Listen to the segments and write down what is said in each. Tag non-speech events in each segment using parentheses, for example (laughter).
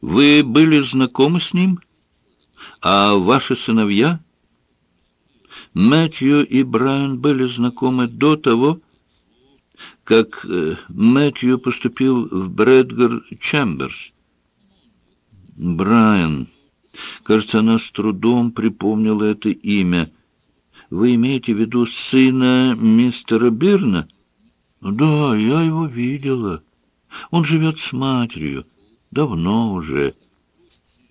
Вы были знакомы с ним? А ваши сыновья? Мэтью и Брайан были знакомы до того, как э, Мэтью поступил в Брэдгар Чемберс. Брайан. Кажется, она с трудом припомнила это имя. Вы имеете в виду сына мистера Бирна? Да, я его видела. Он живет с матерью. Давно уже.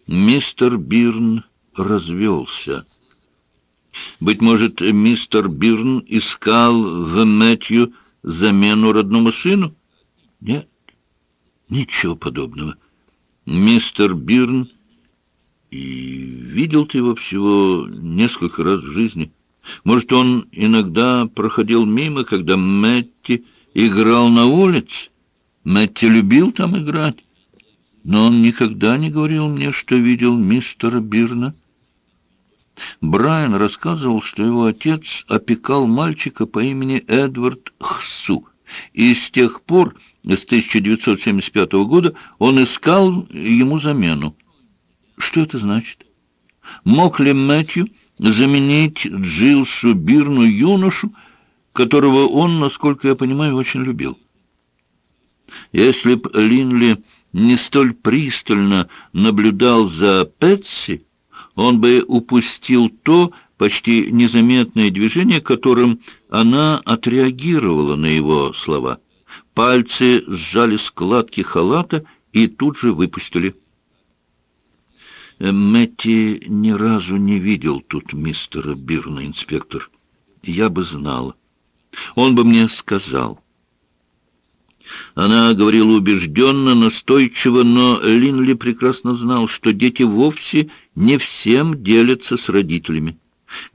Мистер Бирн развелся. Быть может, мистер Бирн искал в Мэтью замену родному сыну? Нет, ничего подобного. Мистер Бирн, и видел ты его всего несколько раз в жизни. Может, он иногда проходил мимо, когда Мэтти играл на улице? Мэтти любил там играть, но он никогда не говорил мне, что видел мистера Бирна. Брайан рассказывал, что его отец опекал мальчика по имени Эдвард Хсу, и с тех пор, с 1975 года, он искал ему замену. Что это значит? Мог ли Мэтью заменить Джилсу Бирну юношу, которого он, насколько я понимаю, очень любил? Если б Линли не столь пристально наблюдал за Пэтси, он бы упустил то почти незаметное движение, которым она отреагировала на его слова. Пальцы сжали складки халата и тут же выпустили. Мэтти ни разу не видел тут мистера Бирна, инспектор. Я бы знала. Он бы мне сказал. Она говорила убежденно, настойчиво, но Линли прекрасно знал, что дети вовсе не всем делятся с родителями.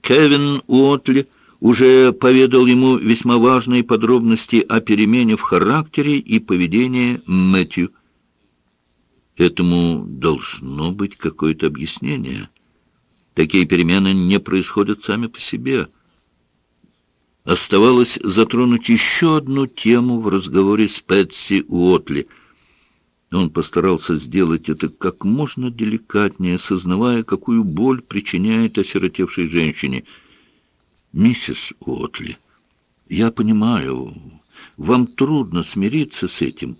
Кевин Уотли уже поведал ему весьма важные подробности о перемене в характере и поведении Мэтью. Этому должно быть какое-то объяснение. Такие перемены не происходят сами по себе. Оставалось затронуть еще одну тему в разговоре с Пэтси Уотли. Он постарался сделать это как можно деликатнее, сознавая, какую боль причиняет осиротевшей женщине. «Миссис Уотли, я понимаю, вам трудно смириться с этим».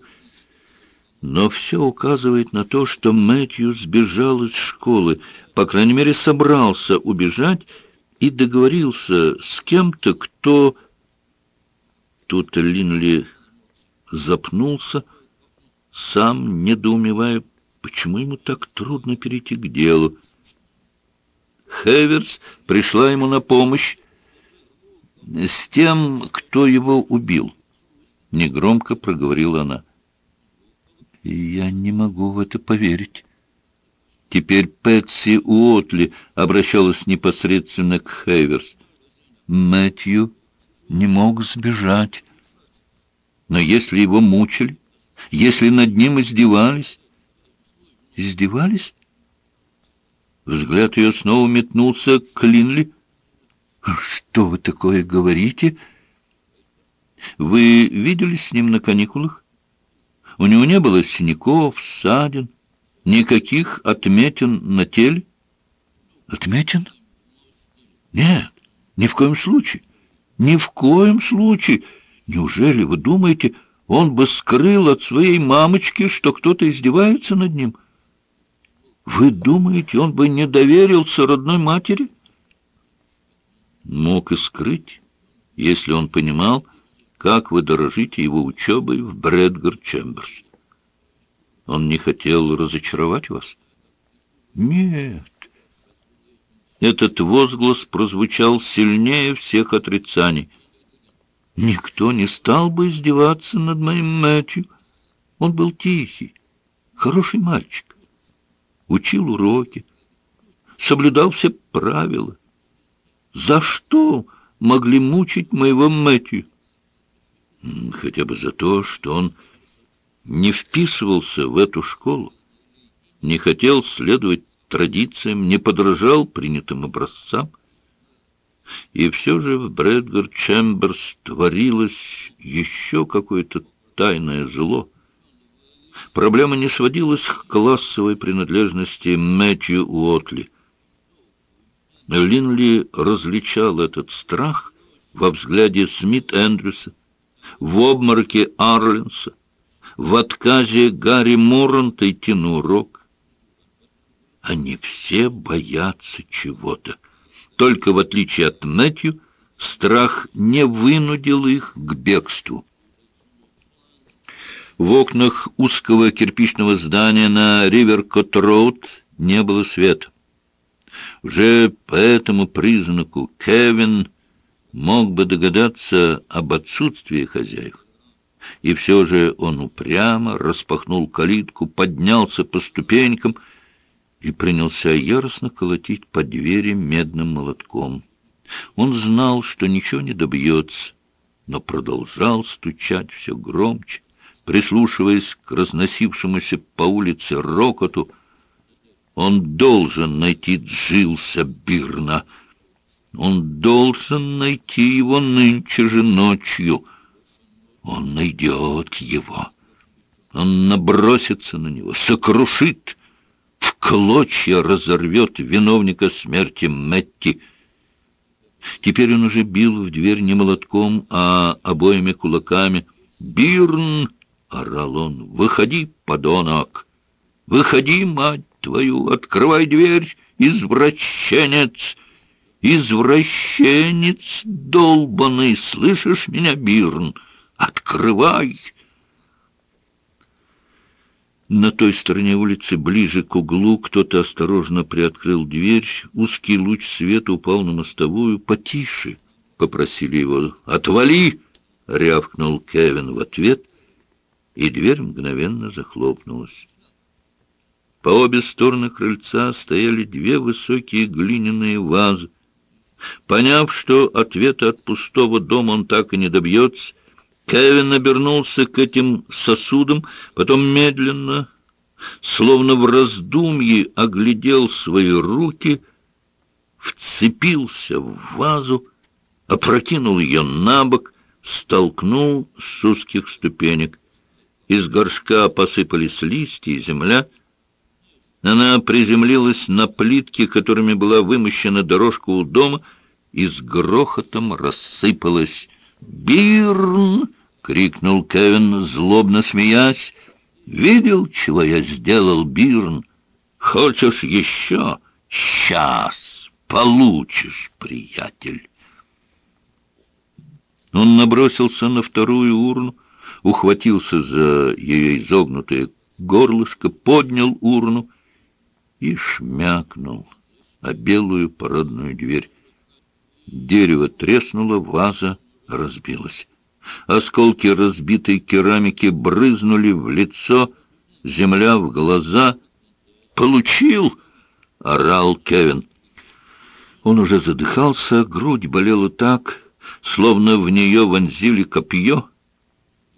Но все указывает на то, что Мэтью сбежал из школы, по крайней мере, собрался убежать и договорился с кем-то, кто... Тут Линли запнулся, сам недоумевая, почему ему так трудно перейти к делу. Хеверс пришла ему на помощь с тем, кто его убил. Негромко проговорила она. «Я не могу в это поверить». Теперь Пэтси Уотли обращалась непосредственно к Хейверс. Мэтью не мог сбежать. Но если его мучили, если над ним издевались... Издевались? Взгляд ее снова метнулся к Линли. «Что вы такое говорите?» «Вы виделись с ним на каникулах? У него не было синяков, ссадин?» Никаких отметин на теле? Отметин? Нет, ни в коем случае. Ни в коем случае. Неужели вы думаете, он бы скрыл от своей мамочки, что кто-то издевается над ним? Вы думаете, он бы не доверился родной матери? Мог и скрыть, если он понимал, как вы дорожите его учебой в Брэдгар Чемберс. Он не хотел разочаровать вас? Нет. Этот возглас прозвучал сильнее всех отрицаний. Никто не стал бы издеваться над моим Мэтью. Он был тихий, хороший мальчик. Учил уроки, соблюдал все правила. За что могли мучить моего Мэтью? Хотя бы за то, что он не вписывался в эту школу, не хотел следовать традициям, не подражал принятым образцам. И все же в Брэдгар Чемберс творилось еще какое-то тайное зло. Проблема не сводилась к классовой принадлежности Мэтью Уотли. Линли различал этот страх во взгляде Смит Эндрюса, в обмороке Арленса, в отказе Гарри Моранта идти на урок. Они все боятся чего-то. Только в отличие от Мэтью, страх не вынудил их к бегству. В окнах узкого кирпичного здания на Риверкот-Роуд не было света. Уже по этому признаку Кевин мог бы догадаться об отсутствии хозяев. И все же он упрямо распахнул калитку, поднялся по ступенькам и принялся яростно колотить по двери медным молотком. Он знал, что ничего не добьется, но продолжал стучать все громче, прислушиваясь к разносившемуся по улице рокоту. Он должен найти Джилса Бирна. Он должен найти его нынче же ночью. Он найдет его. Он набросится на него, сокрушит, в клочья разорвет виновника смерти Мэтти. Теперь он уже бил в дверь не молотком, а обоими кулаками. «Бирн!» — орал он. «Выходи, подонок! Выходи, мать твою! Открывай дверь, извращенец!» «Извращенец долбанный! Слышишь меня, Бирн? Открывай!» На той стороне улицы, ближе к углу, кто-то осторожно приоткрыл дверь. Узкий луч света упал на мостовую. «Потише!» — попросили его. «Отвали!» — рявкнул Кевин в ответ, и дверь мгновенно захлопнулась. По обе стороны крыльца стояли две высокие глиняные вазы. Поняв, что ответа от пустого дома он так и не добьется, Кевин обернулся к этим сосудам, потом медленно, словно в раздумье, оглядел свои руки, вцепился в вазу, опрокинул ее на бок, столкнул с узких ступенек. Из горшка посыпались листья и земля. Она приземлилась на плитки, которыми была вымощена дорожка у дома, и с грохотом рассыпалась «Бирн!» — крикнул Кевин, злобно смеясь. «Видел, чего я сделал, Бирн? Хочешь еще? Сейчас получишь, приятель!» Он набросился на вторую урну, ухватился за ее изогнутое горлышко, поднял урну и шмякнул о белую парадную дверь. Дерево треснуло, ваза разбилась. Осколки разбитой керамики брызнули в лицо, земля в глаза. «Получил!» — орал Кевин. Он уже задыхался, грудь болела так, словно в нее вонзили копье.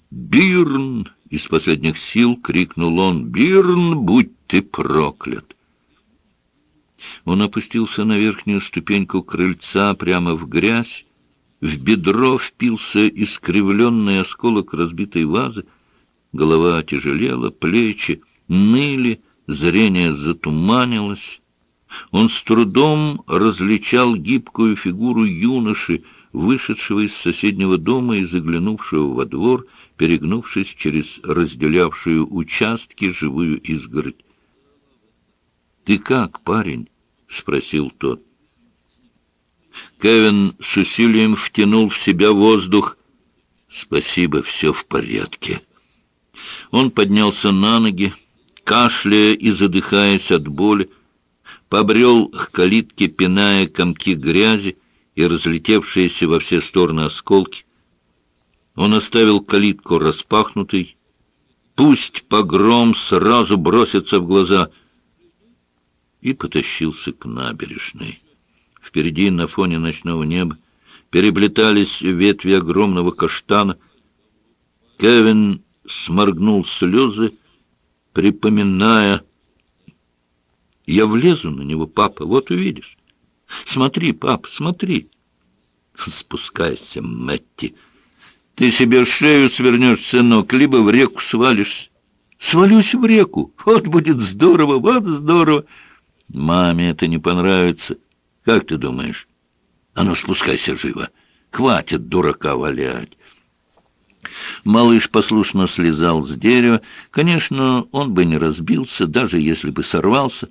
«Бирн!» — из последних сил крикнул он. «Бирн, будь ты проклят!» Он опустился на верхнюю ступеньку крыльца прямо в грязь, в бедро впился искривленный осколок разбитой вазы. Голова тяжелела, плечи ныли, зрение затуманилось. Он с трудом различал гибкую фигуру юноши, вышедшего из соседнего дома и заглянувшего во двор, перегнувшись через разделявшую участки живую изгородь. «Ты как, парень?» — спросил тот. Кевин с усилием втянул в себя воздух. «Спасибо, все в порядке». Он поднялся на ноги, кашляя и задыхаясь от боли, побрел к калитке, пиная комки грязи и разлетевшиеся во все стороны осколки. Он оставил калитку распахнутой. Пусть погром сразу бросится в глаза. И потащился к набережной. Впереди, на фоне ночного неба, переплетались ветви огромного каштана. Кевин сморгнул слезы, припоминая... «Я влезу на него, папа, вот увидишь. Смотри, пап, смотри!» «Спускайся, Мэтти. Ты себе шею свернешь, сынок, либо в реку свалишься. Свалюсь в реку. Вот будет здорово, вот здорово. Маме это не понравится. Как ты думаешь? А ну, спускайся живо. Хватит дурака валять. Малыш послушно слезал с дерева. Конечно, он бы не разбился, даже если бы сорвался.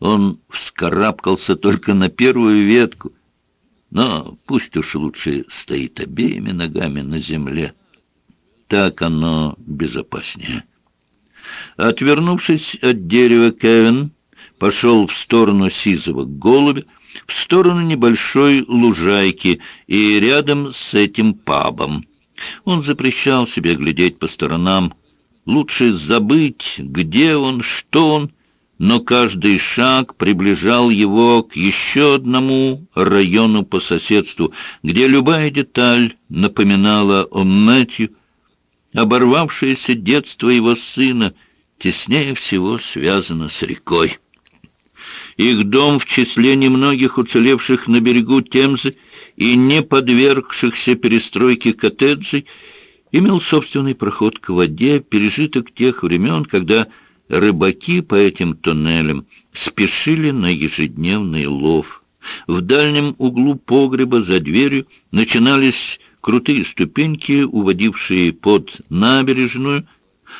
Он вскарабкался только на первую ветку. Но пусть уж лучше стоит обеими ногами на земле. Так оно безопаснее. Отвернувшись от дерева, Кевин пошел в сторону сизого голубя, в сторону небольшой лужайки и рядом с этим пабом. Он запрещал себе глядеть по сторонам. Лучше забыть, где он, что он, но каждый шаг приближал его к еще одному району по соседству, где любая деталь напоминала о Мэтью, оборвавшееся детство его сына, теснее всего связано с рекой. Их дом в числе немногих уцелевших на берегу Темзы и не подвергшихся перестройке коттеджей имел собственный проход к воде, пережиток тех времен, когда рыбаки по этим тоннелям спешили на ежедневный лов. В дальнем углу погреба за дверью начинались крутые ступеньки, уводившие под набережную,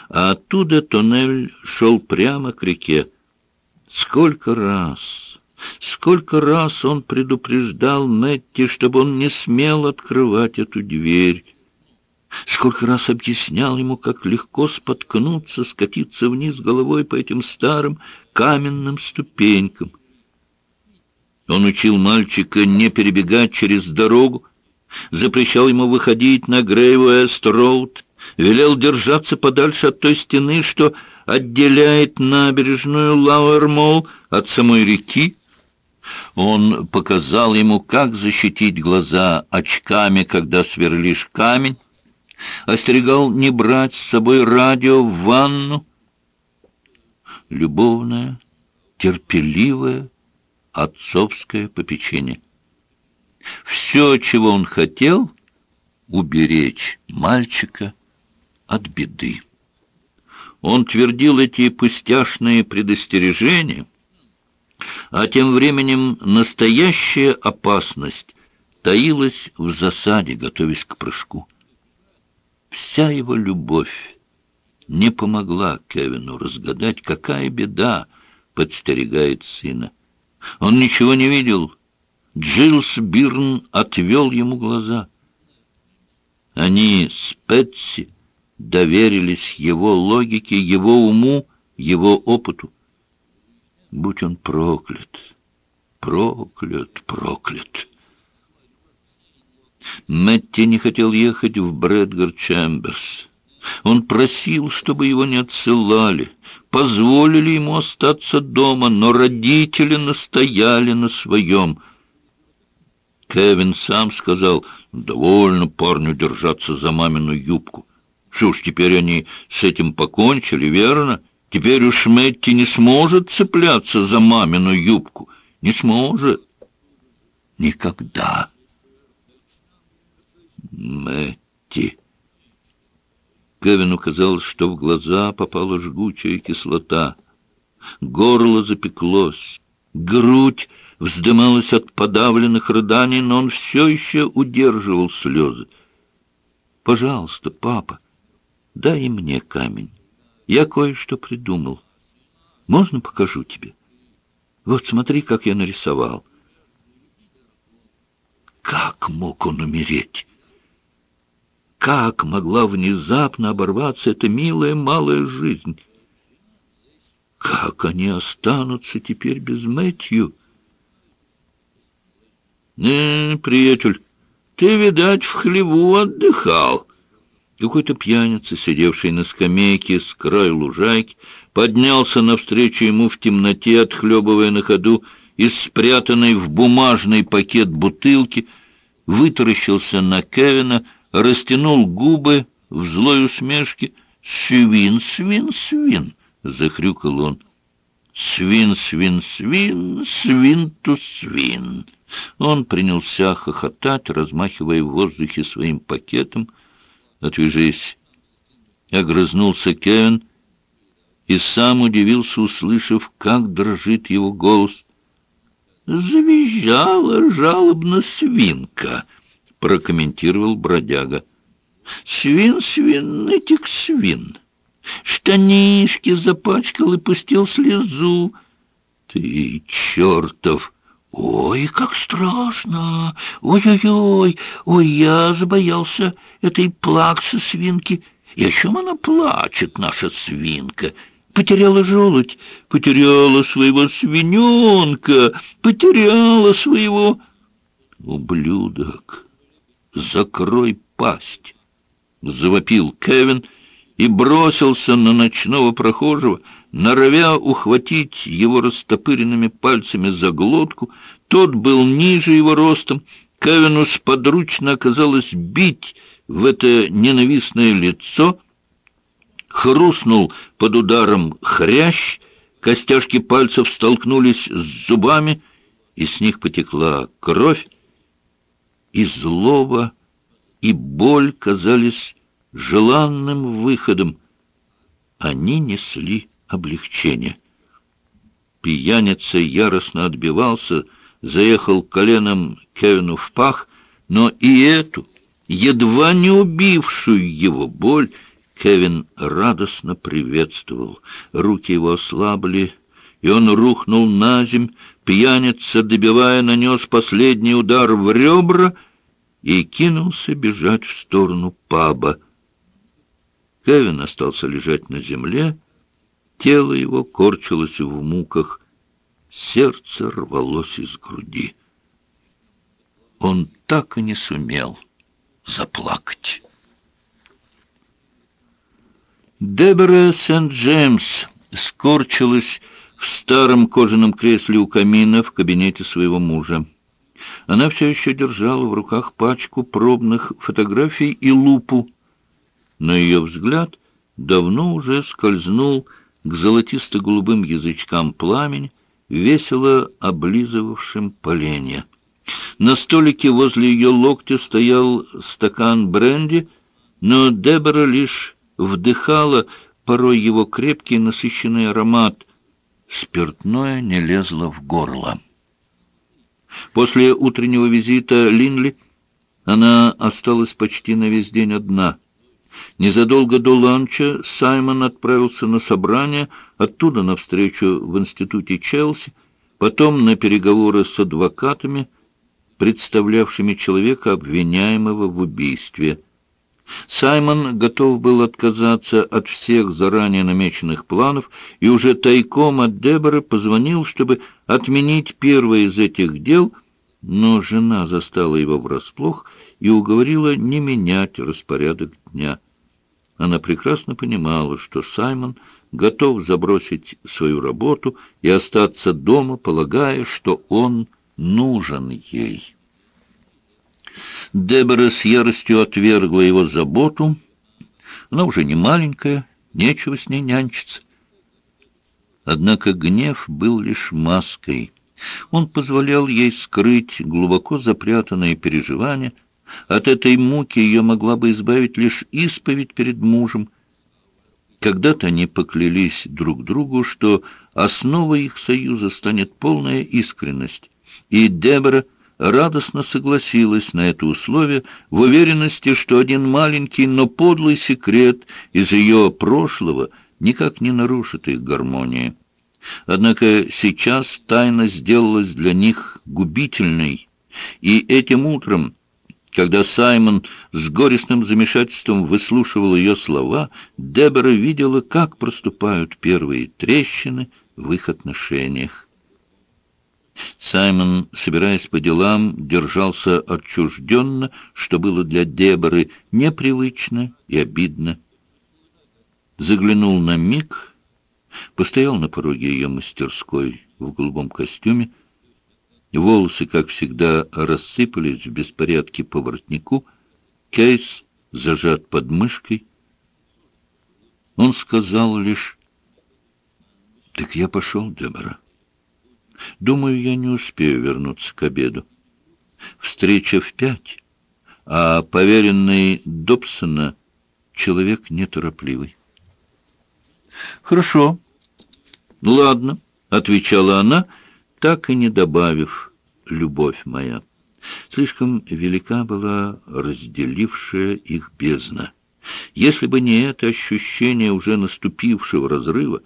а оттуда тоннель шел прямо к реке. Сколько раз, сколько раз он предупреждал Мэтти, чтобы он не смел открывать эту дверь. Сколько раз объяснял ему, как легко споткнуться, скатиться вниз головой по этим старым каменным ступенькам. Он учил мальчика не перебегать через дорогу, запрещал ему выходить на Грейвуэст-Роуд, велел держаться подальше от той стены, что отделяет набережную Лауэрмол от самой реки. Он показал ему, как защитить глаза очками, когда сверлишь камень, остерегал не брать с собой радио в ванну. Любовное, терпеливое, отцовское попечение. Все, чего он хотел, уберечь мальчика от беды. Он твердил эти пустяшные предостережения, а тем временем настоящая опасность таилась в засаде, готовясь к прыжку. Вся его любовь не помогла Кевину разгадать, какая беда подстерегает сына. Он ничего не видел, Джилс Бирн отвел ему глаза. Они с Пэтси доверились его логике, его уму, его опыту. Будь он проклят, проклят, проклят. Мэтти не хотел ехать в Брэдгар Чемберс. Он просил, чтобы его не отсылали, позволили ему остаться дома, но родители настояли на своем — Кевин сам сказал, довольно парню держаться за мамину юбку. Что ж, теперь они с этим покончили, верно? Теперь уж Мэтти не сможет цепляться за мамину юбку. Не сможет. Никогда. Мэтти. Кевину казалось, что в глаза попала жгучая кислота. Горло запеклось. Грудь вздымалась от подавленных рыданий, но он все еще удерживал слезы. «Пожалуйста, папа, дай мне камень. Я кое-что придумал. Можно покажу тебе? Вот смотри, как я нарисовал». Как мог он умереть? Как могла внезапно оборваться эта милая малая жизнь? Как они останутся теперь без Мэтью? «Не, приятель, ты, видать, в хлеву отдыхал». Какой-то пьяница, сидевший на скамейке с краю лужайки, поднялся навстречу ему в темноте, отхлебывая на ходу из спрятанной в бумажный пакет бутылки, вытаращился на Кевина, растянул губы в злой усмешке. «Свин, свин, свин!» — захрюкал он. «Свин, свин, свин, свин ту свин!» Он принялся хохотать, размахивая в воздухе своим пакетом. «Отвяжись!» — огрызнулся Кевин и сам удивился, услышав, как дрожит его голос. «Завизжала жалобно свинка», — прокомментировал бродяга. «Свин, свин, этих свин. Штанишки запачкал и пустил слезу. Ты чертов!» «Ой, как страшно! Ой-ой-ой! Ой, я забоялся этой плаксы свинки. И о чем она плачет, наша свинка? Потеряла желудь, потеряла своего свиненка, потеряла своего... Ублюдок, закрой пасть!» Завопил Кевин и бросился на ночного прохожего, норовя ухватить его растопыренными пальцами за глотку. Тот был ниже его ростом. Кевину сподручно оказалось бить в это ненавистное лицо. Хрустнул под ударом хрящ, костяшки пальцев столкнулись с зубами, и с них потекла кровь, и злоба, и боль казались желанным выходом. Они несли облегчение. Пьяница яростно отбивался, заехал коленом Кевину в пах, но и эту, едва не убившую его боль, Кевин радостно приветствовал. Руки его ослабли, и он рухнул на земь. Пьяница, добивая, нанес последний удар в ребра и кинулся бежать в сторону паба. Кевин остался лежать на земле, Тело его корчилось в муках, сердце рвалось из груди. Он так и не сумел заплакать. Дебора Сент-Джеймс скорчилась в старом кожаном кресле у камина в кабинете своего мужа. Она все еще держала в руках пачку пробных фотографий и лупу, но ее взгляд давно уже скользнул к золотисто-голубым язычкам пламени, весело облизывавшим поленья. На столике возле ее локтя стоял стакан бренди, но Дебора лишь вдыхала порой его крепкий насыщенный аромат. Спиртное не лезло в горло. После утреннего визита Линли она осталась почти на весь день одна — Незадолго до ланча Саймон отправился на собрание, оттуда на встречу в институте Челси, потом на переговоры с адвокатами, представлявшими человека, обвиняемого в убийстве. Саймон готов был отказаться от всех заранее намеченных планов и уже тайком от Деборы позвонил, чтобы отменить первое из этих дел, но жена застала его врасплох и уговорила не менять распорядок дня. Она прекрасно понимала, что Саймон готов забросить свою работу и остаться дома, полагая, что он нужен ей. Дебора с яростью отвергла его заботу. Она уже не маленькая, нечего с ней нянчиться. Однако гнев был лишь маской. Он позволял ей скрыть глубоко запрятанные переживания — от этой муки ее могла бы избавить лишь исповедь перед мужем. Когда-то они поклялись друг другу, что основой их союза станет полная искренность, и Дебора радостно согласилась на это условие в уверенности, что один маленький, но подлый секрет из ее прошлого никак не нарушит их гармонии. Однако сейчас тайна сделалась для них губительной, и этим утром когда Саймон с горестным замешательством выслушивал ее слова, Дебора видела, как проступают первые трещины в их отношениях. Саймон, собираясь по делам, держался отчужденно, что было для Деборы непривычно и обидно. Заглянул на миг, постоял на пороге ее мастерской в голубом костюме, Волосы, как всегда, рассыпались в беспорядке по воротнику. Кейс зажат под мышкой. Он сказал лишь, «Так я пошел, Дебора. Думаю, я не успею вернуться к обеду. Встреча в пять, а поверенный Добсона человек неторопливый». «Хорошо», «Ладно», — отвечала она, так и не добавив «любовь моя». Слишком велика была разделившая их бездна. Если бы не это ощущение уже наступившего разрыва,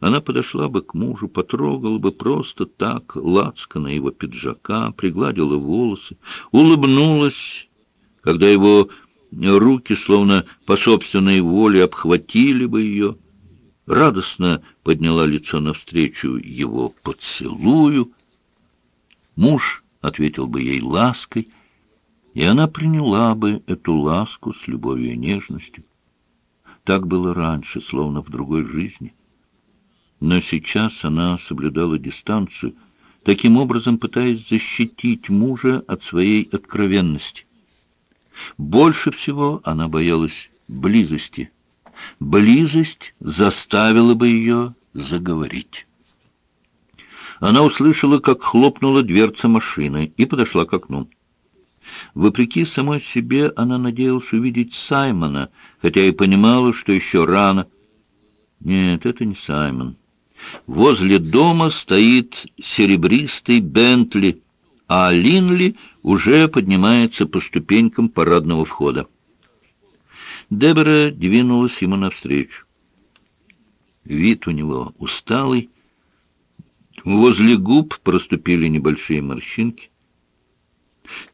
она подошла бы к мужу, потрогала бы просто так лацкана его пиджака, пригладила волосы, улыбнулась, когда его руки, словно по собственной воле, обхватили бы ее, радостно подняла лицо навстречу его поцелую. Муж ответил бы ей лаской, и она приняла бы эту ласку с любовью и нежностью. Так было раньше, словно в другой жизни. Но сейчас она соблюдала дистанцию, таким образом пытаясь защитить мужа от своей откровенности. Больше всего она боялась близости. Близость заставила бы ее заговорить. Она услышала, как хлопнула дверца машины и подошла к окну. Вопреки самой себе она надеялась увидеть Саймона, хотя и понимала, что еще рано. Нет, это не Саймон. Возле дома стоит серебристый Бентли, а Линли уже поднимается по ступенькам парадного входа. Дебора двинулась ему навстречу. Вид у него усталый. Возле губ проступили небольшие морщинки.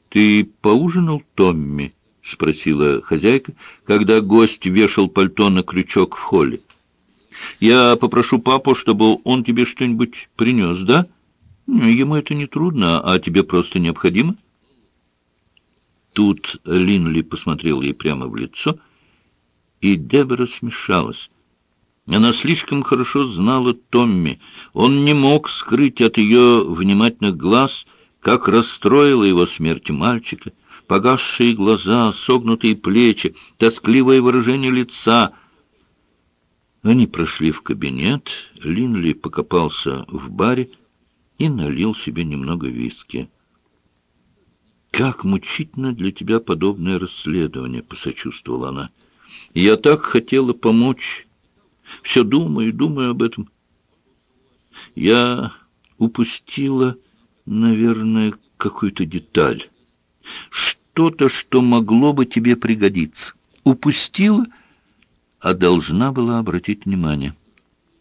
«Ты поужинал, Томми?» — спросила хозяйка, когда гость вешал пальто на крючок в холле. «Я попрошу папу, чтобы он тебе что-нибудь принес, да? Ему это не трудно, а тебе просто необходимо?» Тут Линли посмотрел ей прямо в лицо, и Дебора смешалась. Она слишком хорошо знала Томми. Он не мог скрыть от ее внимательных глаз, как расстроила его смерть мальчика, погасшие глаза, согнутые плечи, тоскливое выражение лица. Они прошли в кабинет, Линли покопался в баре и налил себе немного виски. «Как мучительно для тебя подобное расследование!» — посочувствовала она. «Я так хотела помочь. Все думаю, думаю об этом. Я упустила, наверное, какую-то деталь. Что-то, что могло бы тебе пригодиться. Упустила, а должна была обратить внимание.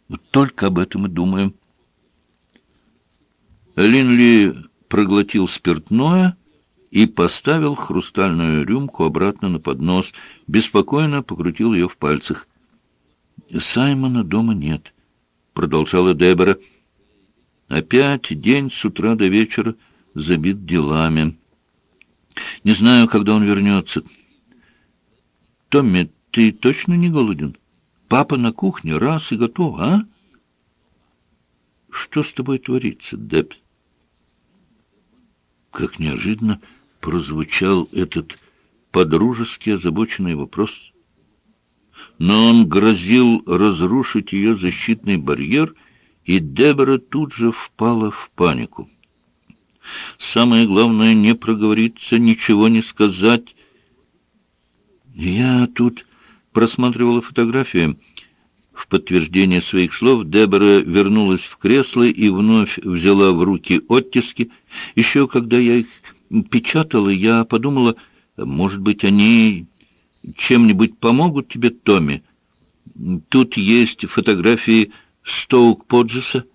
Вот только об этом и думаю». Линли проглотил спиртное и поставил хрустальную рюмку обратно на поднос, беспокойно покрутил ее в пальцах. «Саймона дома нет», — продолжала Дебора. «Опять день с утра до вечера забит делами. Не знаю, когда он вернется. Томми, ты точно не голоден? Папа на кухне, раз и готов, а?» «Что с тобой творится, Деб?» Как неожиданно прозвучал этот подружески озабоченный вопрос. Но он грозил разрушить ее защитный барьер, и Дебора тут же впала в панику. Самое главное — не проговориться, ничего не сказать. Я тут просматривала фотографии. В подтверждение своих слов Дебора вернулась в кресло и вновь взяла в руки оттиски. Еще когда я их печатала, я подумала, может быть, они чем-нибудь помогут тебе, Томми. Тут есть фотографии Стоук-Поджеса.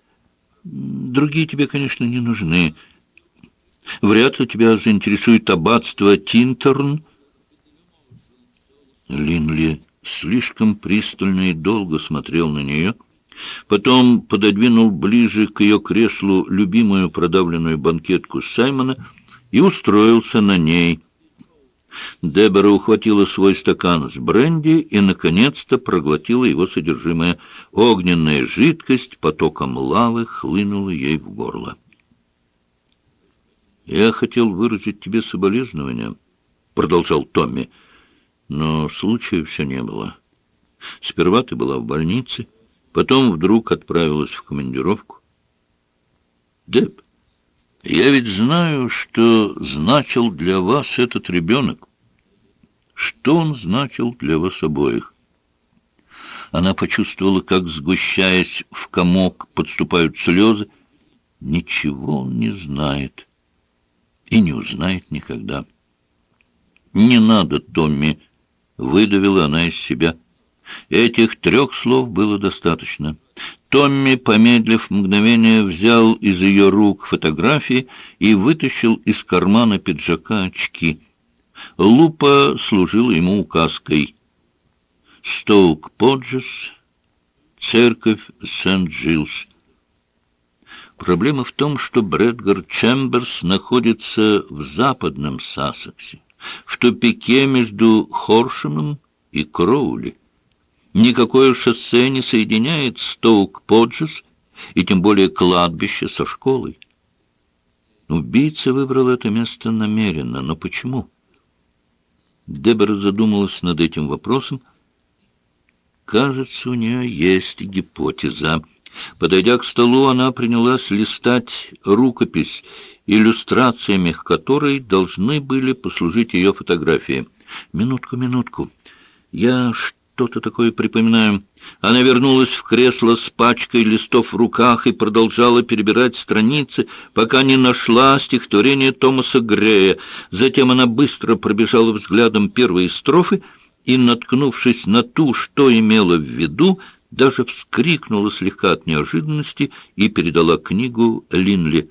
Другие тебе, конечно, не нужны. Вряд ли тебя заинтересует аббатство Тинтерн. Линли слишком пристально и долго смотрел на нее, потом пододвинул ближе к ее креслу любимую продавленную банкетку Саймона — и устроился на ней. Дебора ухватила свой стакан с бренди и, наконец-то, проглотила его содержимое. Огненная жидкость потоком лавы хлынула ей в горло. «Я хотел выразить тебе соболезнования», — продолжал Томми, — «но случая все не было. Сперва ты была в больнице, потом вдруг отправилась в командировку». «Деб, я ведь знаю, что значил для вас этот ребенок. Что он значил для вас обоих? Она почувствовала, как, сгущаясь в комок, подступают слезы. Ничего он не знает и не узнает никогда. «Не надо, Томми!» — выдавила она из себя. Этих трех слов было достаточно. Томми, помедлив мгновение, взял из ее рук фотографии и вытащил из кармана пиджака очки. Лупа служила ему указкой. Стоук-Поджес, церковь Сент-Джилс. Проблема в том, что Брэдгар Чемберс находится в западном Сассексе, в тупике между Хоршемом и Кроули. Никакое шоссе не соединяет Стоук-Поджес и тем более кладбище со школой. Убийца выбрал это место намеренно, но почему? Дебора задумалась над этим вопросом. Кажется, у нее есть гипотеза. Подойдя к столу, она принялась листать рукопись, иллюстрациями которой должны были послужить ее фотографии. «Минутку, минутку. Я что-то такое припоминаю». Она вернулась в кресло с пачкой листов в руках и продолжала перебирать страницы, пока не нашла стихотворение Томаса Грея. Затем она быстро пробежала взглядом первые строфы и, наткнувшись на ту, что имела в виду, даже вскрикнула слегка от неожиданности и передала книгу Линли.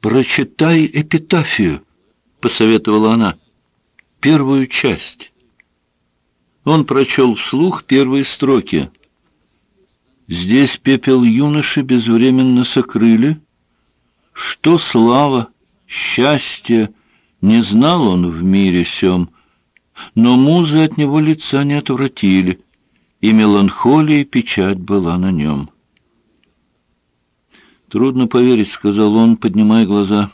«Прочитай эпитафию», — посоветовала она, — «первую часть». Он прочел вслух первые строки. «Здесь пепел юноши безвременно сокрыли. Что слава, счастье, не знал он в мире сём, но музы от него лица не отвратили» и меланхолия и печать была на нем. «Трудно поверить», — сказал он, поднимая глаза.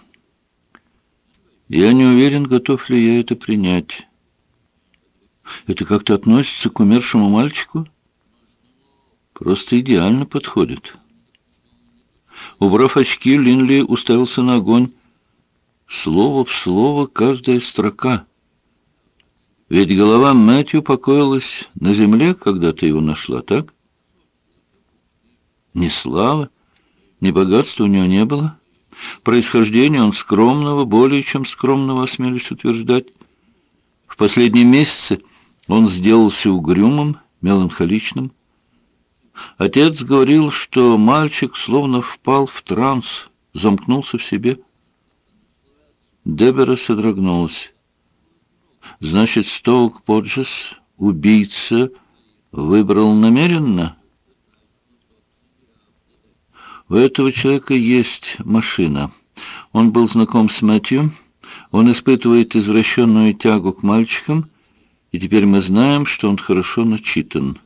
«Я не уверен, готов ли я это принять. Это как-то относится к умершему мальчику? Просто идеально подходит». Убрав очки, Линли уставился на огонь. Слово в слово каждая строка — ведь голова Мэтью покоилась на земле, когда ты его нашла, так? Ни славы, ни богатства у него не было. Происхождение он скромного, более чем скромного, осмелюсь утверждать. В последние месяцы он сделался угрюмым, меланхоличным. Отец говорил, что мальчик словно впал в транс, замкнулся в себе. Дебера содрогнулась. Значит, Стоук Поджес, убийца, выбрал намеренно? У этого человека есть машина. Он был знаком с Мэтью, он испытывает извращенную тягу к мальчикам, и теперь мы знаем, что он хорошо начитан.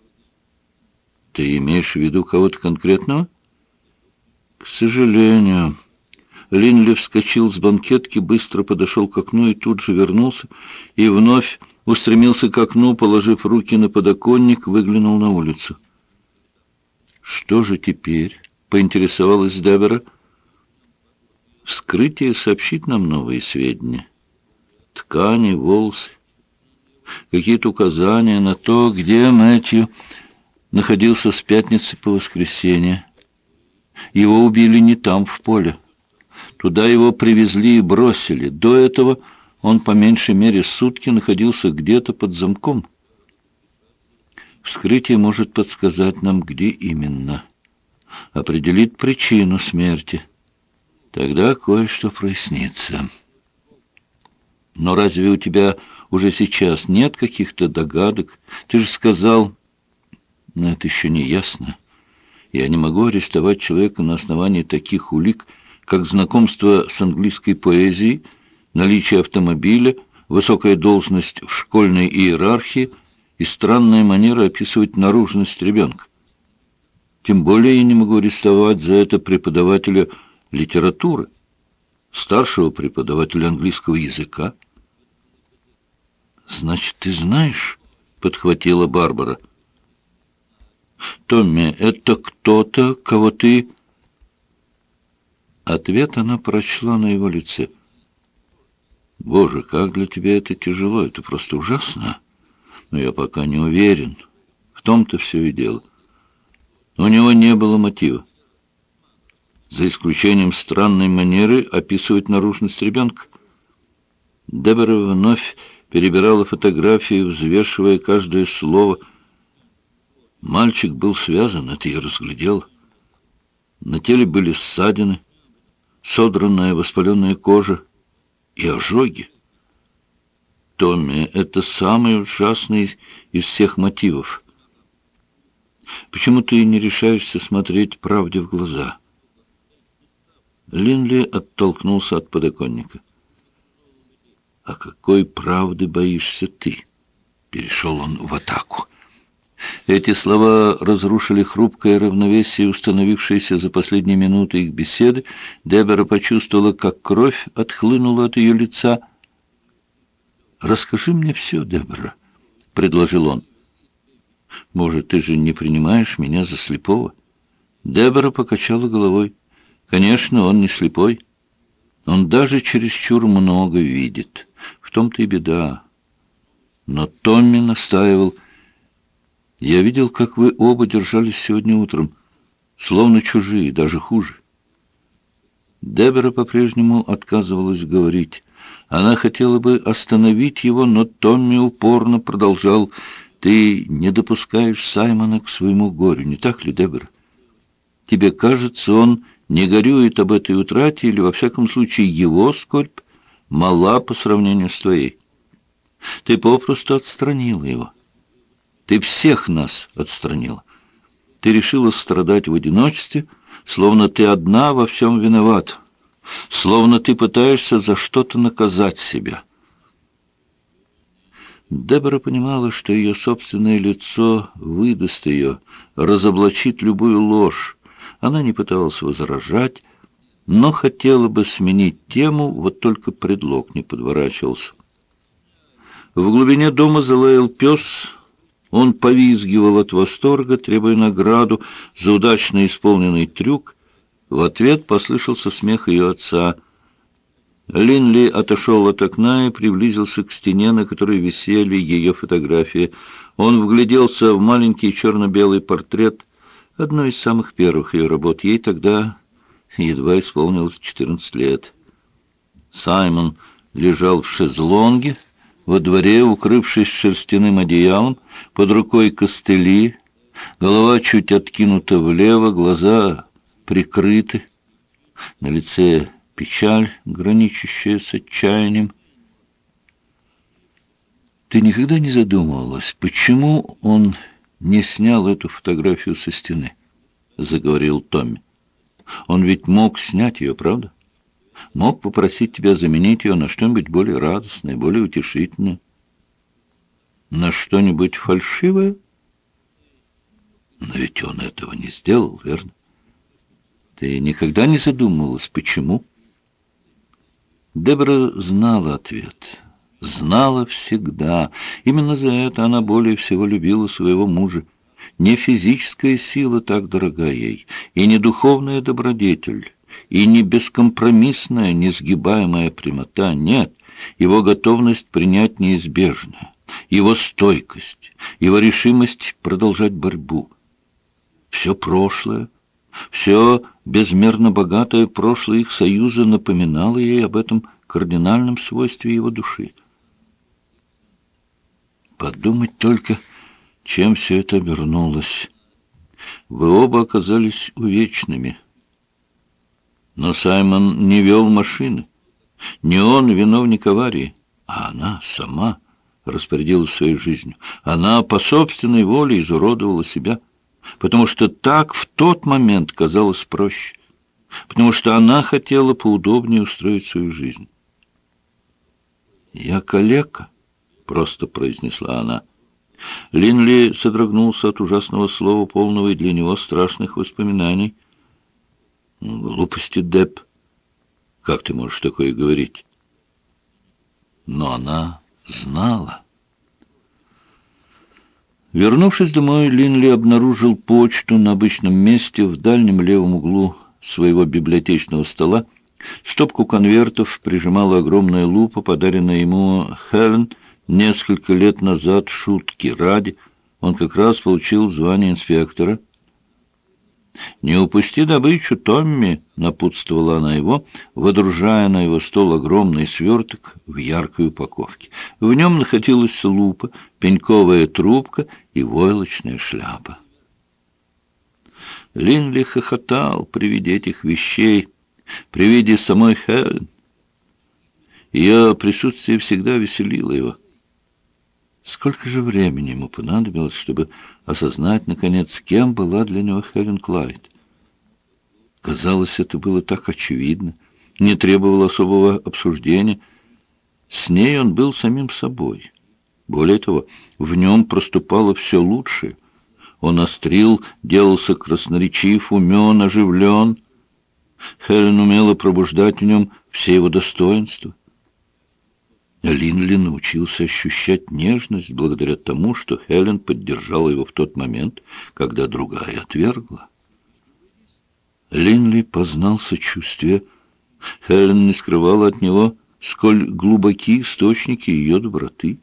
Ты имеешь в виду кого-то конкретного? К сожалению... Линли вскочил с банкетки, быстро подошел к окну и тут же вернулся, и вновь устремился к окну, положив руки на подоконник, выглянул на улицу. «Что же теперь?» — поинтересовалась Девера. «Вскрытие сообщит нам новые сведения. Ткани, волосы, какие-то указания на то, где Мэтью находился с пятницы по воскресенье. Его убили не там, в поле». Туда его привезли и бросили. До этого он по меньшей мере сутки находился где-то под замком. Вскрытие может подсказать нам, где именно. Определит причину смерти. Тогда кое-что прояснится. Но разве у тебя уже сейчас нет каких-то догадок? Ты же сказал... Но это еще не ясно. Я не могу арестовать человека на основании таких улик, как знакомство с английской поэзией, наличие автомобиля, высокая должность в школьной иерархии и странная манера описывать наружность ребенка. Тем более я не могу арестовать за это преподавателя литературы, старшего преподавателя английского языка. «Значит, ты знаешь?» — подхватила Барбара. «Томми, это кто-то, кого ты...» Ответ она прочла на его лице. «Боже, как для тебя это тяжело, это просто ужасно. Но я пока не уверен. В том-то все и дело. У него не было мотива. За исключением странной манеры описывать наружность ребенка. Дебора вновь перебирала фотографии, взвешивая каждое слово. Мальчик был связан, это я разглядел. На теле были ссадины, содранная воспаленная кожа и ожоги. Томми, это самый ужасный из всех мотивов. Почему ты не решаешься смотреть правде в глаза? Линли оттолкнулся от подоконника. «А какой правды боишься ты?» Перешел он в атаку. Эти слова разрушили хрупкое равновесие, установившееся за последние минуты их беседы. Дебора почувствовала, как кровь отхлынула от ее лица. «Расскажи мне все, Дебора», — предложил он. «Может, ты же не принимаешь меня за слепого?» Дебора покачала головой. «Конечно, он не слепой. Он даже чересчур много видит. В том-то и беда. Но Томми настаивал. Я видел, как вы оба держались сегодня утром, словно чужие, даже хуже. Дебора по-прежнему отказывалась говорить. Она хотела бы остановить его, но Томми упорно продолжал. «Ты не допускаешь Саймона к своему горю, не так ли, Дебора? Тебе кажется, он не горюет об этой утрате, или, во всяком случае, его скорбь мала по сравнению с твоей. Ты попросту отстранила его. Ты всех нас отстранила. Ты решила страдать в одиночестве, словно ты одна во всем виновата, словно ты пытаешься за что-то наказать себя. Дебора понимала, что ее собственное лицо выдаст ее, разоблачит любую ложь, она не пыталась возражать, но хотела бы сменить тему, вот только предлог не подворачивался. В глубине дома залаял пес. Он повизгивал от восторга, требуя награду за удачно исполненный трюк. В ответ послышался смех ее отца. Линли отошел от окна и приблизился к стене, на которой висели ее фотографии. Он вгляделся в маленький черно-белый портрет — Одной из самых первых ее работ. Ей тогда едва исполнилось 14 лет. Саймон лежал в шезлонге, во дворе, укрывшись шерстяным одеялом, под рукой костыли, голова чуть откинута влево, глаза прикрыты, на лице печаль, граничащая с отчаянием. Ты никогда не задумывалась, почему он не снял эту фотографию со стены», — заговорил Томми. «Он ведь мог снять ее, правда? Мог попросить тебя заменить ее на что-нибудь более радостное, более утешительное. На что-нибудь фальшивое? Но ведь он этого не сделал, верно? Ты никогда не задумывалась, почему?» Дебра знала ответ знала всегда. Именно за это она более всего любила своего мужа. Не физическая сила так дорога ей, и не духовная добродетель, и не бескомпромиссная, несгибаемая прямота. Нет, его готовность принять неизбежное, его стойкость, его решимость продолжать борьбу. Все прошлое, все безмерно богатое прошлое их союза напоминало ей об этом кардинальном свойстве его души. Подумать только, чем все это обернулось. Вы оба оказались увечными. Но Саймон не вел машины. Не он виновник аварии, а она сама распорядилась своей жизнью. Она по собственной воле изуродовала себя, потому что так в тот момент казалось проще, потому что она хотела поудобнее устроить свою жизнь. «Я калека», просто произнесла она. Линли содрогнулся от ужасного слова, полного и для него страшных воспоминаний. «Глупости, Деп. Как ты можешь такое говорить?» Но она знала. Вернувшись домой, Линли обнаружил почту на обычном месте в дальнем левом углу своего библиотечного стола. Стопку конвертов прижимала огромная лупа, подаренная ему Хелен, несколько лет назад шутки ради. Он как раз получил звание инспектора. «Не упусти добычу, Томми!» — напутствовала она его, водружая на его стол огромный сверток в яркой упаковке. В нем находилась лупа, пеньковая трубка и войлочная шляпа. Линли хохотал при виде этих вещей, при виде самой Хелен. Ее присутствие всегда веселило его. Сколько же времени ему понадобилось, чтобы осознать, наконец, кем была для него Хелен Клайд? Казалось, это было так очевидно, не требовало особого обсуждения. С ней он был самим собой. Более того, в нем проступало все лучшее. Он острил, делался красноречив, умен, оживлен. Хелен умела пробуждать в нем все его достоинства. Линли научился ощущать нежность благодаря тому, что Хелен поддержала его в тот момент, когда другая отвергла. Линли познал сочувствие. Хелен не скрывала от него, сколь глубоки источники ее доброты.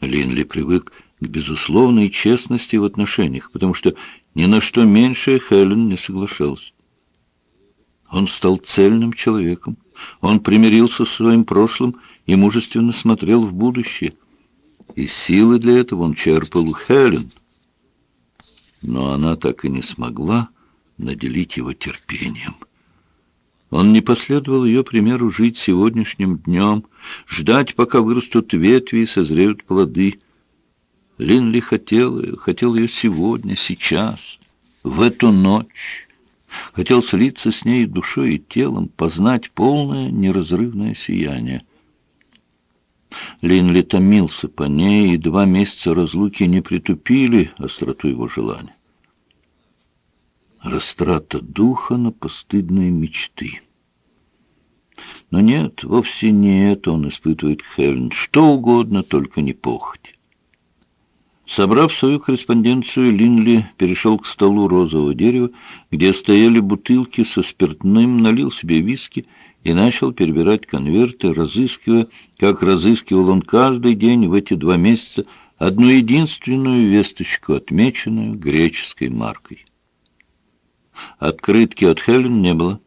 Линли привык к безусловной честности в отношениях, потому что ни на что меньшее Хелен не соглашался. Он стал цельным человеком. Он примирился со своим прошлым и мужественно смотрел в будущее. И силы для этого он черпал у Хелен. Но она так и не смогла наделить его терпением. Он не последовал ее примеру жить сегодняшним днем, ждать, пока вырастут ветви и созреют плоды. Линли хотел ее, хотел ее сегодня, сейчас, в эту ночь хотел слиться с ней душой и телом, познать полное неразрывное сияние. Линли томился по ней, и два месяца разлуки не притупили остроту его желания. Растрата духа на постыдные мечты. Но нет, вовсе не это он испытывает Хелен. Что угодно, только не похоть. Собрав свою корреспонденцию, Линли перешел к столу розового дерева, где стояли бутылки со спиртным, налил себе виски и начал перебирать конверты, разыскивая, как разыскивал он каждый день в эти два месяца, одну единственную весточку, отмеченную греческой маркой. Открытки от Хелен не было.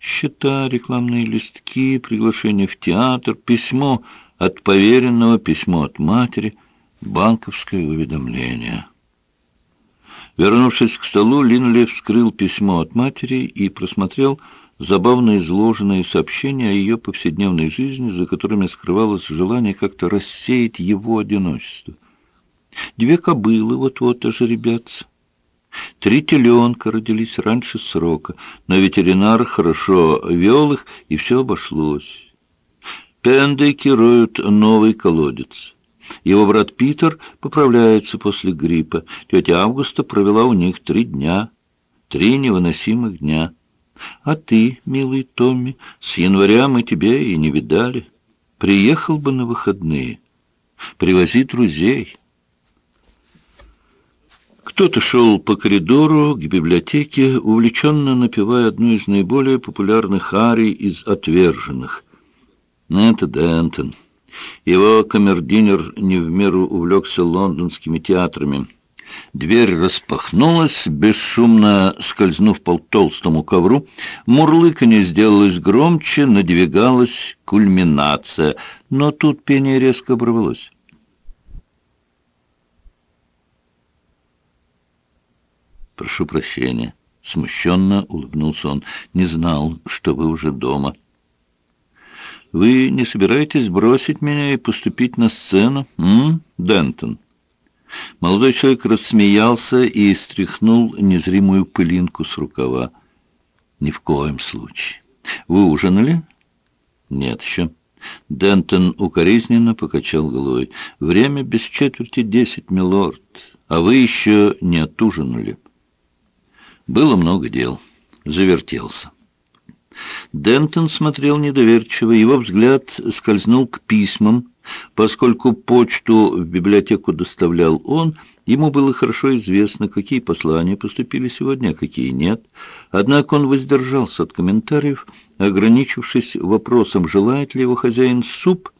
Счета, рекламные листки, приглашение в театр, письмо от поверенного, письмо от матери — банковское уведомление. Вернувшись к столу, Линли вскрыл письмо от матери и просмотрел забавно изложенные сообщения о ее повседневной жизни, за которыми скрывалось желание как-то рассеять его одиночество. Две кобылы вот-вот ожеребятся. Три теленка родились раньше срока, но ветеринар хорошо вел их, и все обошлось. Пендейки роют новый колодец. Его брат Питер поправляется после гриппа. Тетя Августа провела у них три дня. Три невыносимых дня. А ты, милый Томми, с января мы тебя и не видали. Приехал бы на выходные. Привози друзей. Кто-то шел по коридору к библиотеке, увлеченно напевая одну из наиболее популярных арий из «Отверженных». Это Дентон. Его камердинер не в меру увлекся лондонскими театрами. Дверь распахнулась, бесшумно скользнув по толстому ковру. Мурлыканье сделалось громче, надвигалась кульминация. Но тут пение резко оборвалось. «Прошу прощения», — смущенно улыбнулся он. «Не знал, что вы уже дома». Вы не собираетесь бросить меня и поступить на сцену, м, Дентон?» Молодой человек рассмеялся и стряхнул незримую пылинку с рукава. «Ни в коем случае. Вы ужинали?» «Нет еще». Дентон укоризненно покачал головой. «Время без четверти десять, милорд, а вы еще не отужинали». Было много дел. Завертелся. Дентон смотрел недоверчиво, его взгляд скользнул к письмам. Поскольку почту в библиотеку доставлял он, ему было хорошо известно, какие послания поступили сегодня, а какие нет. Однако он воздержался от комментариев, ограничившись вопросом, желает ли его хозяин суп,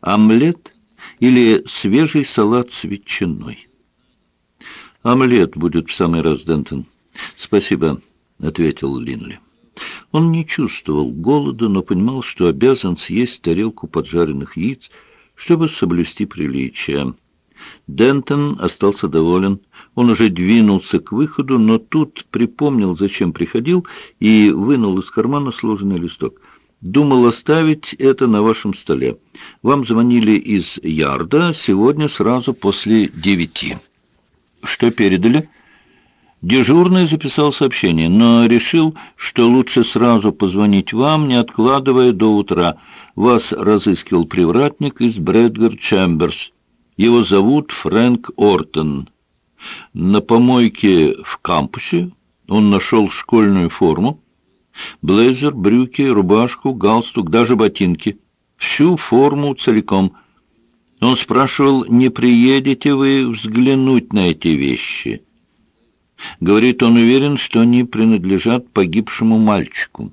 омлет или свежий салат с ветчиной. «Омлет будет в самый раз, Дентон». «Спасибо», — ответил Линли. Он не чувствовал голода, но понимал, что обязан съесть тарелку поджаренных яиц, чтобы соблюсти приличие. Дентон остался доволен. Он уже двинулся к выходу, но тут припомнил, зачем приходил, и вынул из кармана сложенный листок. «Думал оставить это на вашем столе. Вам звонили из Ярда сегодня сразу после девяти». «Что передали?» Дежурный записал сообщение, но решил, что лучше сразу позвонить вам, не откладывая до утра. Вас разыскивал привратник из Брэдгар Чемберс. Его зовут Фрэнк Ортон. На помойке в кампусе он нашел школьную форму, блейзер, брюки, рубашку, галстук, даже ботинки. Всю форму целиком. Он спрашивал, не приедете вы взглянуть на эти вещи. Говорит, он уверен, что они принадлежат погибшему мальчику.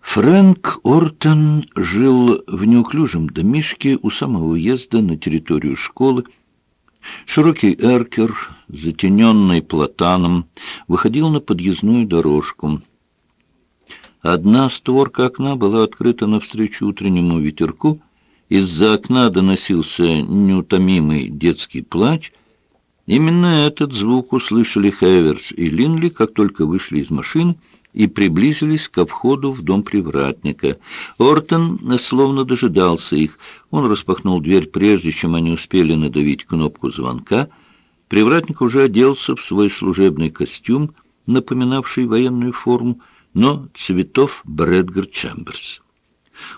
Фрэнк Ортон жил в неуклюжем домишке у самого въезда на территорию школы. Широкий эркер, затененный платаном, выходил на подъездную дорожку. Одна створка окна была открыта навстречу утреннему ветерку, из-за окна доносился неутомимый детский плач. Именно этот звук услышали Хеверс и Линли, как только вышли из машины, и приблизились ко входу в дом привратника. Ортон словно дожидался их. Он распахнул дверь, прежде чем они успели надавить кнопку звонка. Привратник уже оделся в свой служебный костюм, напоминавший военную форму, но цветов Брэдгар Чемберс.